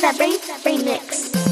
February Remix.